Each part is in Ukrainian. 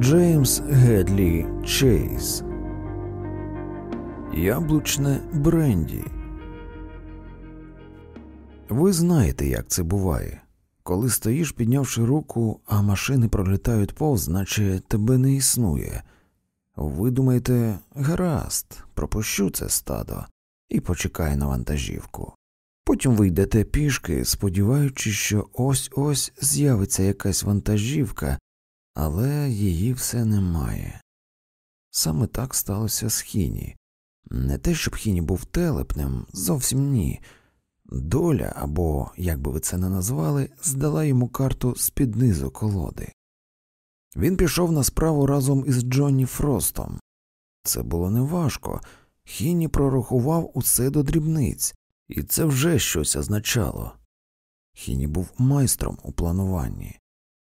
Джеймс Гедлі Чейз Яблучне Бренді. Ви знаєте, як це буває. Коли стоїш, піднявши руку, а машини пролітають повз, наче тебе не існує. Ви думаєте, гаразд, пропущу це стадо і почекаю на вантажівку. Потім ви йдете пішки, сподіваючись, що ось ось з'явиться якась вантажівка, але її все немає. Саме так сталося з Хіні. Не те, щоб Хіні був телепнем, зовсім ні. Доля, або, як би ви це не назвали, здала йому карту з під низу колоди. Він пішов на справу разом із Джонні Фростом. Це було неважко. Хіні прорахував усе до дрібниць, і це вже щось означало. Хіні був майстром у плануванні.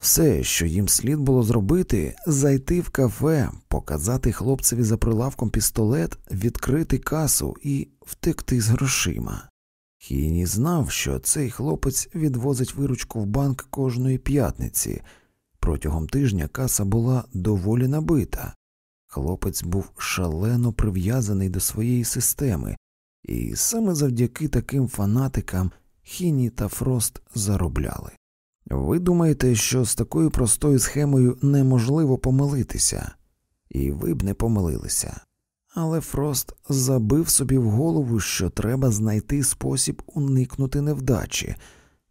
Все, що їм слід було зробити, зайти в кафе, показати хлопцеві за прилавком пістолет, відкрити касу і втекти з грошима. Хіні знав, що цей хлопець відвозить виручку в банк кожної п'ятниці. Протягом тижня каса була доволі набита. Хлопець був шалено прив'язаний до своєї системи, і саме завдяки таким фанатикам Хіні та Фрост заробляли. Ви думаєте, що з такою простою схемою неможливо помилитися, і ви б не помилилися. Але Фрост забив собі в голову, що треба знайти спосіб уникнути невдачі.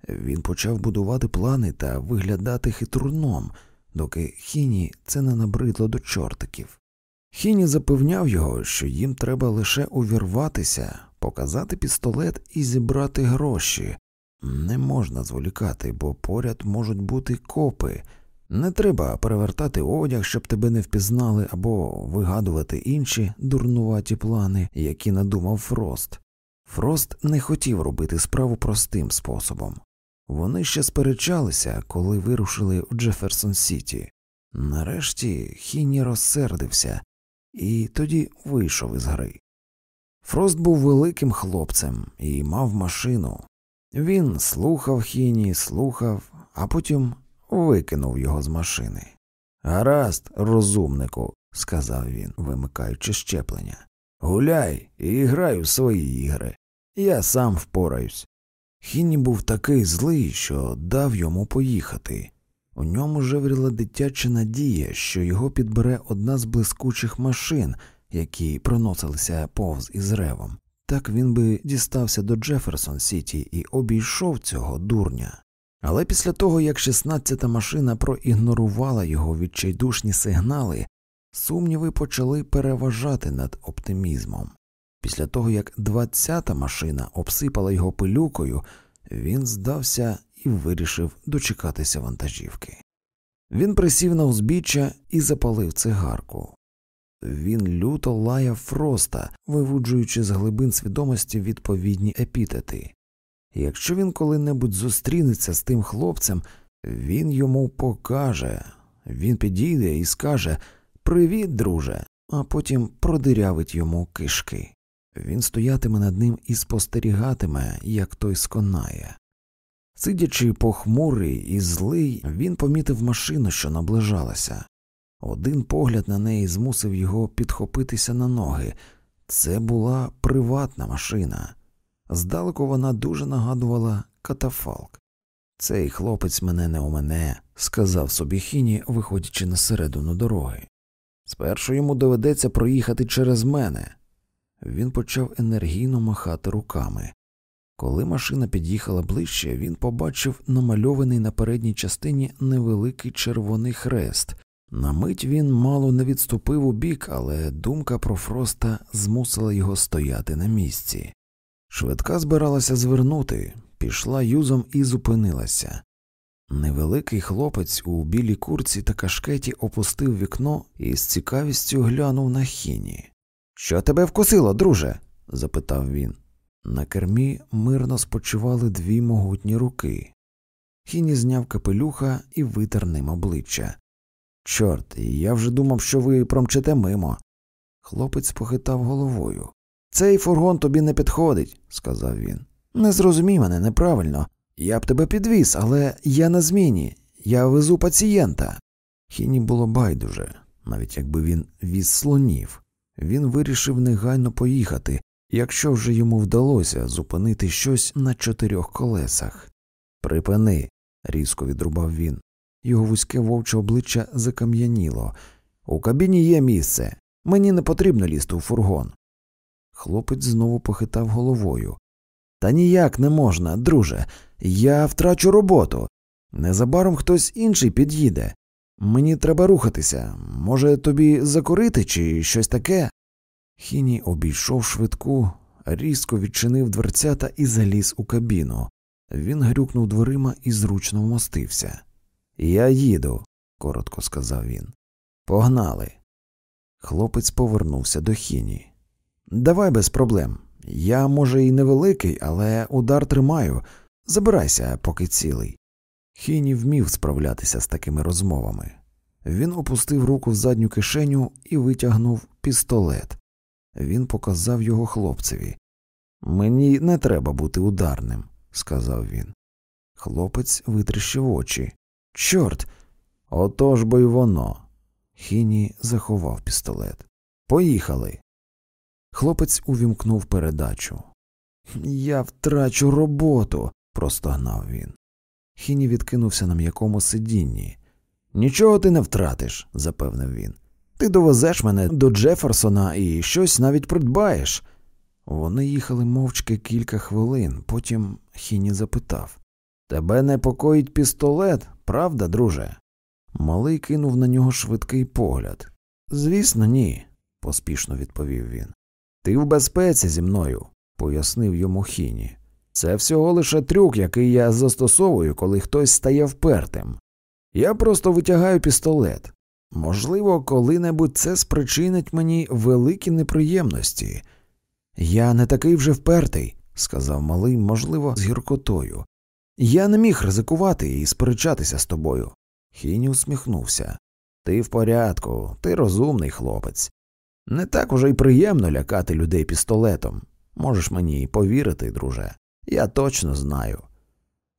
Він почав будувати плани та виглядати хитруном, доки Хіні це не набридло до чортиків. Хіні запевняв його, що їм треба лише увірватися, показати пістолет і зібрати гроші. Не можна зволікати, бо поряд можуть бути копи. Не треба перевертати одяг, щоб тебе не впізнали, або вигадувати інші дурнуваті плани, які надумав Фрост. Фрост не хотів робити справу простим способом. Вони ще сперечалися, коли вирушили в Джеферсон Сіті. Нарешті Хіні розсердився і тоді вийшов із гри. Фрост був великим хлопцем і мав машину. Він слухав Хіні, слухав, а потім викинув його з машини. Гаразд, розумнику, сказав він, вимикаючи щеплення. Гуляй і грай у свої ігри. Я сам впораюсь. Хіні був такий злий, що дав йому поїхати. У ньому жевріла дитяча надія, що його підбере одна з блискучих машин, які проносилися повз із ревом. Так він би дістався до Джеферсон Сіті і обійшов цього дурня. Але після того, як шістнадцята машина проігнорувала його відчайдушні сигнали, сумніви почали переважати над оптимізмом. Після того, як двадцята машина обсипала його пилюкою, він здався і вирішив дочекатися вантажівки. Він присів на узбіччя і запалив цигарку. Він люто лаяв Фроста, вивуджуючи з глибин свідомості відповідні епітети. Якщо він коли-небудь зустрінеться з тим хлопцем, він йому покаже, він підійде і скаже Привіт, друже, а потім продирявить йому кишки. Він стоятиме над ним і спостерігатиме, як той сконає. Сидячи похмурий і злий, він помітив машину, що наближалася. Один погляд на неї змусив його підхопитися на ноги. Це була приватна машина. Здалеку вона дуже нагадувала катафалк. Цей хлопець мене не у мене, сказав собі Хіні, виходячи на середину дороги. Спершу йому доведеться проїхати через мене. Він почав енергійно махати руками. Коли машина під'їхала ближче, він побачив намальований на передній частині невеликий червоний хрест. На мить він мало не відступив у бік, але думка про Фроста змусила його стояти на місці. Швидка збиралася звернути, пішла юзом і зупинилася. Невеликий хлопець у білій курці та кашкеті опустив вікно і з цікавістю глянув на хіні. Що тебе вкусило, друже? запитав він. На кермі мирно спочивали дві могутні руки. Хіні зняв капелюха і витер ним обличчя. Чорт, я вже думав, що ви промчите мимо. Хлопець похитав головою. Цей фургон тобі не підходить, сказав він. Не зрозумій мене неправильно. Я б тебе підвіз, але я на зміні, я везу пацієнта. Хіні було байдуже, навіть якби він віз слонів. Він вирішив негайно поїхати, якщо вже йому вдалося зупинити щось на чотирьох колесах. Припини, різко відрубав він. Його вузьке вовче обличчя закам'яніло. У кабіні є місце. Мені не потрібно лізти у фургон. Хлопець знову похитав головою. Та ніяк не можна, друже. Я втрачу роботу. Незабаром хтось інший під'їде. Мені треба рухатися. Може, тобі закурити чи щось таке? Хіні обійшов швидку, різко відчинив дверцята і заліз у кабіну. Він грюкнув дверима і зручно вмостився. Я їду, коротко сказав він. Погнали. Хлопець повернувся до хіні. Давай без проблем. Я, може, і невеликий, але удар тримаю. Забирайся, поки цілий. Хіні вмів справлятися з такими розмовами. Він опустив руку в задню кишеню і витягнув пістолет. Він показав його хлопцеві. Мені не треба бути ударним, сказав він. Хлопець витріщив очі. Чорт, отож бо й воно. Хіні заховав пістолет. Поїхали. Хлопець увімкнув передачу. Я втрачу роботу, простогнав він. Хіні відкинувся на м'якому сидінні. Нічого ти не втратиш, запевнив він. Ти довезеш мене до Джеферсона і щось навіть придбаєш. Вони їхали мовчки кілька хвилин, потім Хіні запитав Тебе непокоїть пістолет, правда, друже? Малий кинув на нього швидкий погляд. Звісно, ні, поспішно відповів він. Ти в безпеці зі мною, пояснив йому Хіні. Це всього лише трюк, який я застосовую, коли хтось стає впертим. Я просто витягаю пістолет. Можливо, коли-небудь це спричинить мені великі неприємності. Я не такий вже впертий, сказав малий, можливо, з гіркотою. Я не міг ризикувати і сперечатися з тобою. Хіні усміхнувся. Ти в порядку, ти розумний хлопець. Не так уже й приємно лякати людей пістолетом. Можеш мені повірити, друже. Я точно знаю.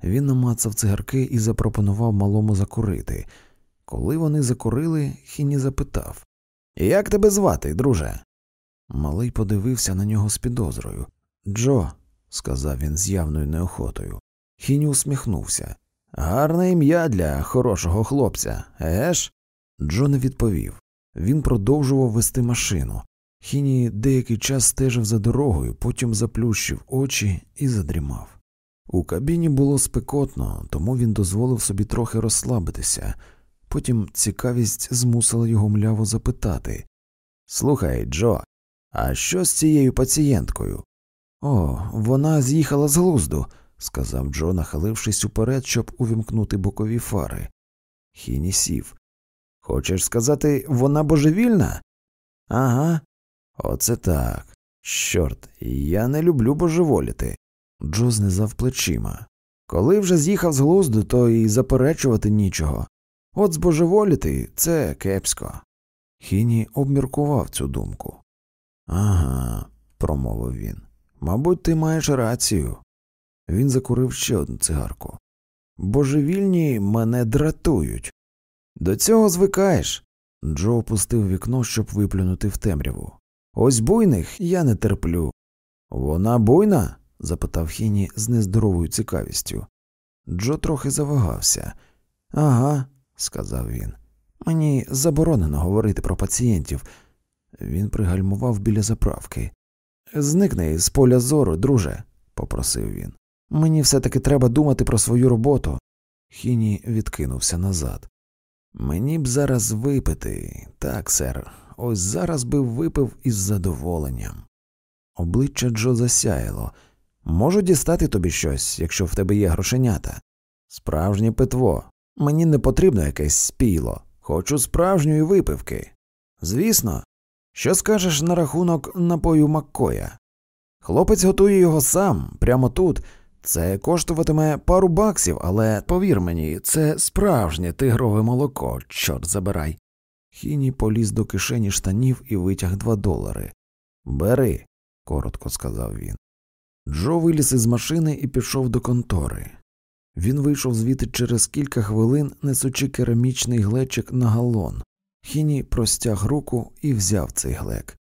Він намацав цигарки і запропонував малому закурити. Коли вони закурили, Хіні запитав Як тебе звати, друже? Малий подивився на нього з підозрою. Джо, сказав він з явною неохотою. Хіні усміхнувся. Гарне ім'я для хорошого хлопця, еш? Джо не відповів. Він продовжував вести машину. Хіні деякий час стежив за дорогою, потім заплющив очі і задрімав. У кабіні було спекотно, тому він дозволив собі трохи розслабитися. Потім цікавість змусила його мляво запитати Слухай, Джо, а що з цією пацієнткою? О, вона з'їхала з глузду, сказав Джо, нахилившись уперед, щоб увімкнути бокові фари. Хіні сів. Хочеш сказати, вона божевільна? Ага, оце так. Чорт, я не люблю божеволіти. Джо знизав плечима. Коли вже з'їхав з глузду, то і заперечувати нічого. От збожеволіти це кепсько. Хіні обміркував цю думку. Ага, промовив він. Мабуть, ти маєш рацію. Він закурив ще одну цигарку. Божевільні мене дратують. До цього звикаєш. Джо опустив вікно, щоб виплюнути в темряву. Ось буйних я не терплю. Вона буйна? запитав Хіні з нездоровою цікавістю. Джо трохи завагався. Ага, сказав він. Мені заборонено говорити про пацієнтів. Він пригальмував біля заправки. Зникни з поля зору, друже, попросив він. Мені все таки треба думати про свою роботу. Хіні відкинувся назад. Мені б зараз випити, так, сер, ось зараз би випив із задоволенням. Обличчя Джо засяяло. Можу дістати тобі щось, якщо в тебе є грошенята. Справжнє питво. Мені не потрібно якесь спіло. Хочу справжньої випивки. Звісно, що скажеш на рахунок напою Маккоя? Хлопець готує його сам, прямо тут. Це коштуватиме пару баксів, але повір мені, це справжнє тигрове молоко, чорт забирай. Хіні поліз до кишені штанів і витяг два долари. Бери, коротко сказав він. Джо виліз із машини і пішов до контори. Він вийшов звідти через кілька хвилин, несучи керамічний глечик на галон. Хіні простяг руку і взяв цей глек.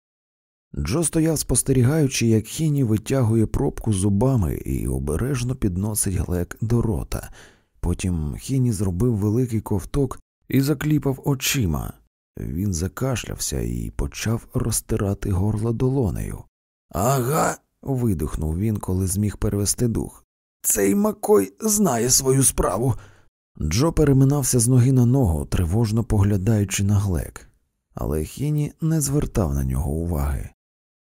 Джо стояв, спостерігаючи, як Хіні витягує пробку зубами і обережно підносить глек до рота. Потім Хіні зробив великий ковток і закліпав очима. Він закашлявся і почав розтирати горло долонею. Ага. видихнув він, коли зміг перевести дух. Цей Макой знає свою справу. Джо переминався з ноги на ногу, тривожно поглядаючи на глек, але Хіні не звертав на нього уваги.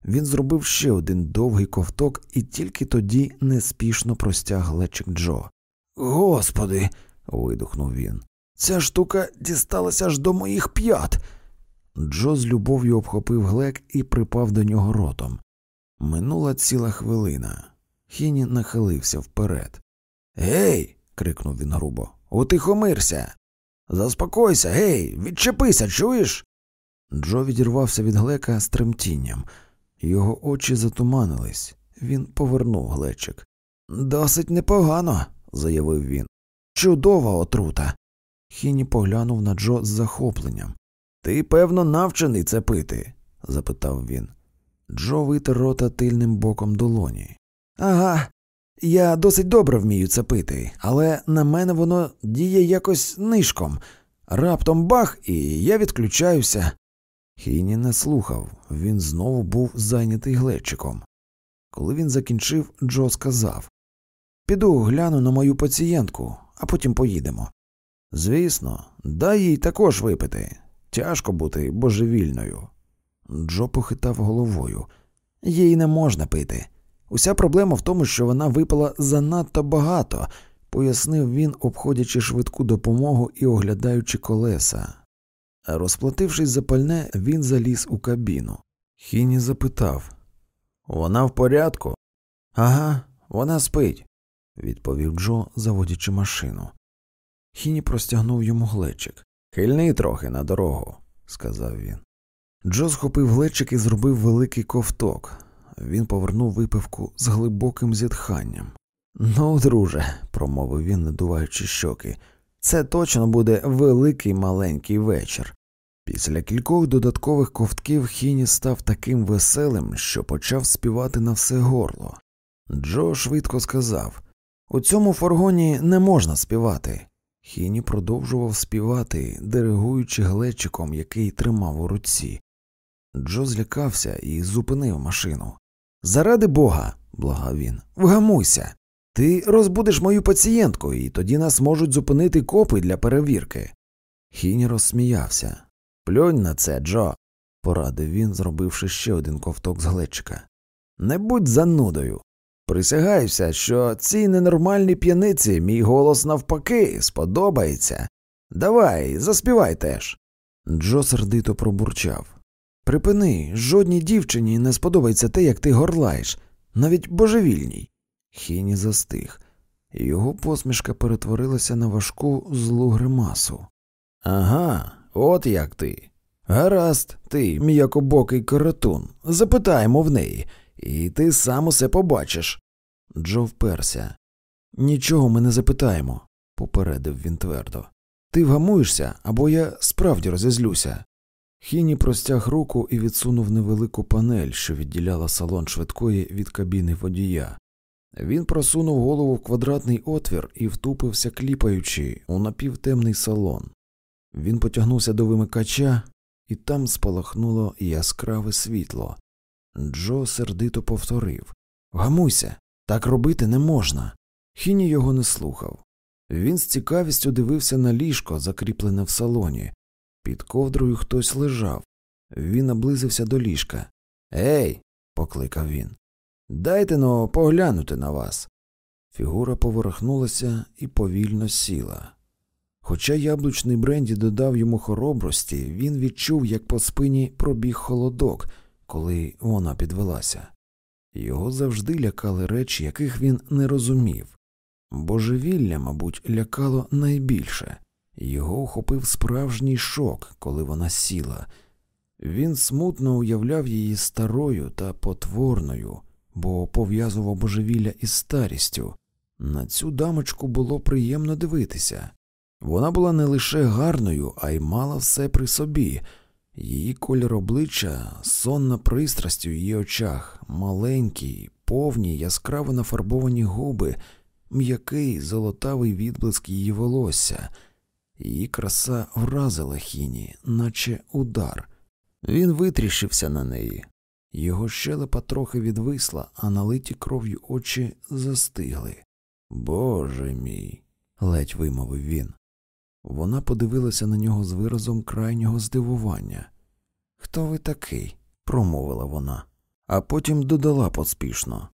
Він зробив ще один довгий ковток і тільки тоді неспішно простяг глечик Джо. Господи. видухнув він. Ця штука дісталася аж до моїх п'ят. Джо з любов'ю обхопив глек і припав до нього ротом. Минула ціла хвилина. Хіні нахилився вперед. Гей. крикнув він грубо. Утихомирся. Заспокойся, гей, відчепися, чуєш? Джо відірвався від глека з тремтінням. Його очі затуманились. Він повернув глечик. Досить непогано, заявив він. Чудова отрута. Хіні поглянув на Джо з захопленням. Ти, певно, навчений це пити? запитав він. Джо витер рота тильним боком долоні. Ага, я досить добре вмію це пити, але на мене воно діє якось нишком. Раптом бах, і я відключаюся. Хіні не слухав, він знову був зайнятий глечиком. Коли він закінчив, Джо сказав Піду гляну на мою пацієнтку, а потім поїдемо. Звісно, дай їй також випити. Тяжко бути божевільною. Джо похитав головою. Їй не можна пити. Уся проблема в тому, що вона випила занадто багато, пояснив він, обходячи швидку допомогу і оглядаючи колеса. Розплатившись за пальне, він заліз у кабіну. Хіні запитав Вона в порядку? Ага, вона спить, відповів Джо, заводячи машину. Хіні простягнув йому глечик. Хильни трохи на дорогу, сказав він. Джо схопив глечик і зробив великий ковток. Він повернув випивку з глибоким зітханням. Ну, друже, промовив він, надуваючи щоки, це точно буде великий маленький вечір. Після кількох додаткових ковтків Хіні став таким веселим, що почав співати на все горло. Джо швидко сказав У цьому фургоні не можна співати. Хіні продовжував співати, диригуючи глечиком, який тримав у руці. Джо злякався і зупинив машину. Заради бога, благав він, вгамуйся. Ти розбудеш мою пацієнтку, і тоді нас можуть зупинити копи для перевірки. Хіні розсміявся. Плюнь на це, Джо, порадив він, зробивши ще один ковток з глечика. Не будь занудою. Присягаюся, що цій ненормальній п'яниці мій голос навпаки сподобається. Давай, заспівай теж. Джо сердито пробурчав. Припини, жодній дівчині не сподобається те, як ти горлаєш, навіть божевільній. Хіні застиг, його посмішка перетворилася на важку злу гримасу. Ага, от як ти. Гаразд, ти, м'якобокий коротун, запитаємо в неї, і ти сам усе побачиш. Джо вперся. Нічого ми не запитаємо, попередив він твердо. Ти вгамуєшся, або я справді розізлюся. Хіні простяг руку і відсунув невелику панель, що відділяла салон швидкої від кабіни водія. Він просунув голову в квадратний отвір і втупився, кліпаючи у напівтемний салон. Він потягнувся до вимикача, і там спалахнуло яскраве світло. Джо сердито повторив Гамуйся, так робити не можна. Хіні його не слухав. Він з цікавістю дивився на ліжко, закріплене в салоні. Під ковдрою хтось лежав. Він наблизився до ліжка. Ей, покликав він. Дайте но поглянути на вас. Фігура поворухнулася і повільно сіла. Хоча яблучний бренді додав йому хоробрості, він відчув, як по спині пробіг холодок, коли вона підвелася. Його завжди лякали речі, яких він не розумів. Божевілля, мабуть, лякало найбільше. Його охопив справжній шок, коли вона сіла. Він смутно уявляв її старою та потворною, бо пов'язував божевілля із старістю. На цю дамочку було приємно дивитися. Вона була не лише гарною, а й мала все при собі. Її колір обличчя, сонна пристрасть у її очах, маленькі, повні, яскраво нафарбовані губи, м'який золотавий відблиск її волосся. Її краса вразила хіні, наче удар. Він витріщився на неї. Його щелепа трохи відвисла, а налиті кров'ю очі застигли. Боже мій, ледь вимовив він. Вона подивилася на нього з виразом крайнього здивування. Хто ви такий? промовила вона, а потім додала поспішно.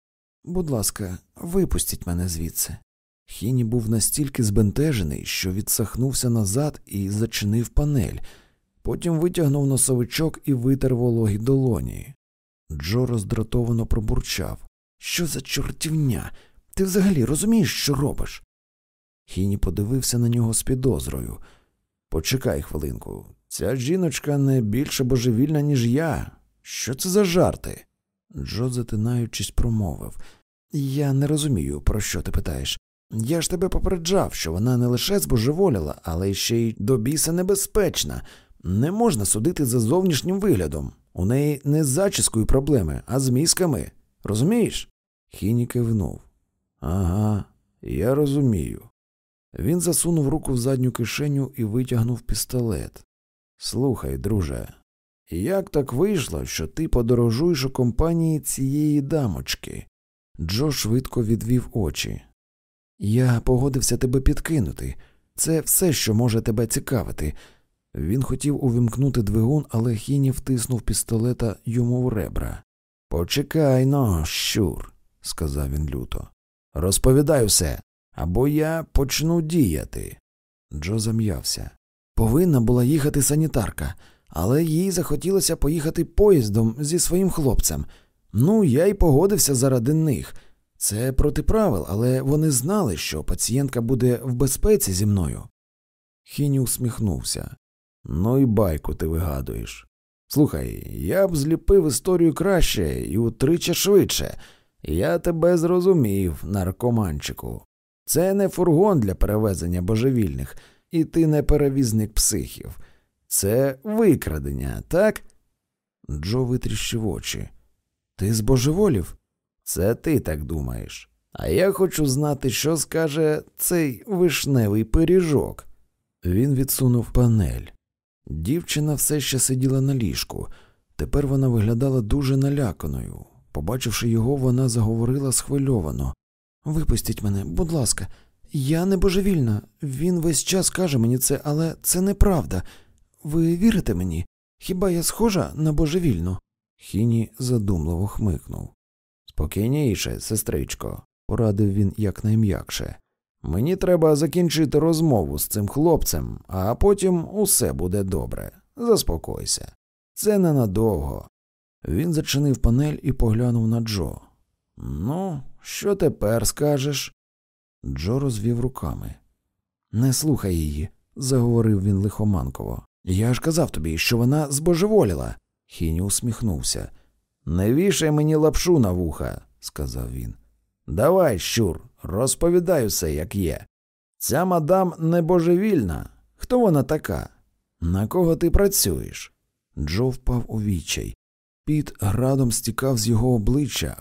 Будь ласка, випустіть мене звідси. Хіні був настільки збентежений, що відсахнувся назад і зачинив панель, потім витягнув носовичок і витер вологі долоні. Джо роздратовано пробурчав. Що за чортівня? Ти взагалі розумієш, що робиш? Хіні подивився на нього з підозрою. Почекай хвилинку. Ця жіночка не більше божевільна, ніж я. Що це за жарти? Джо, затинаючись, промовив. Я не розумію, про що ти питаєш. Я ж тебе попереджав, що вона не лише збожеволіла, але ще й до біса небезпечна. Не можна судити за зовнішнім виглядом. У неї не з зачіскою проблеми, а з мізками. Розумієш? Хіні кивнув. Ага, я розумію. Він засунув руку в задню кишеню і витягнув пістолет. Слухай, друже, як так вийшло, що ти подорожуєш у компанії цієї дамочки? Джо швидко відвів очі. Я погодився тебе підкинути. Це все, що може тебе цікавити. Він хотів увімкнути двигун, але Хіні втиснув пістолета йому в ребра. Почекай но, щур, сказав він люто. Розповідай усе, або я почну діяти. Джо зам'явся. Повинна була їхати санітарка, але їй захотілося поїхати поїздом зі своїм хлопцем. Ну, я й погодився заради них. Це проти правил, але вони знали, що пацієнтка буде в безпеці зі мною. Хіні усміхнувся. Ну і байку ти вигадуєш. Слухай, я б зліпив історію краще і утричі швидше. Я тебе зрозумів, наркоманчику. Це не фургон для перевезення божевільних, і ти не перевізник психів. Це викрадення, так? Джо витріщив очі. Ти збожеволів? Це ти так думаєш. А я хочу знати, що скаже цей вишневий пиріжок. Він відсунув панель. Дівчина все ще сиділа на ліжку. Тепер вона виглядала дуже наляканою. Побачивши його, вона заговорила схвильовано. Випустіть мене, будь ласка, я не божевільна. Він весь час каже мені це, але це неправда. Ви вірите мені? Хіба я схожа на божевільну? Хіні задумливо хмикнув. Спокійніше, сестричко, порадив він якнайм'якше. Мені треба закінчити розмову з цим хлопцем, а потім усе буде добре. Заспокойся. Це ненадовго. Він зачинив панель і поглянув на Джо. Ну, що тепер скажеш? Джо розвів руками. Не слухай її, заговорив він лихоманково. Я ж казав тобі, що вона збожеволіла. Хіні усміхнувся. Не вішай мені лапшу на вуха, сказав він. Давай, щур, розповідай усе, як є. Ця мадам не божевільна. Хто вона така? На кого ти працюєш? Джо впав у відчай. Піт градом стікав з його обличчя,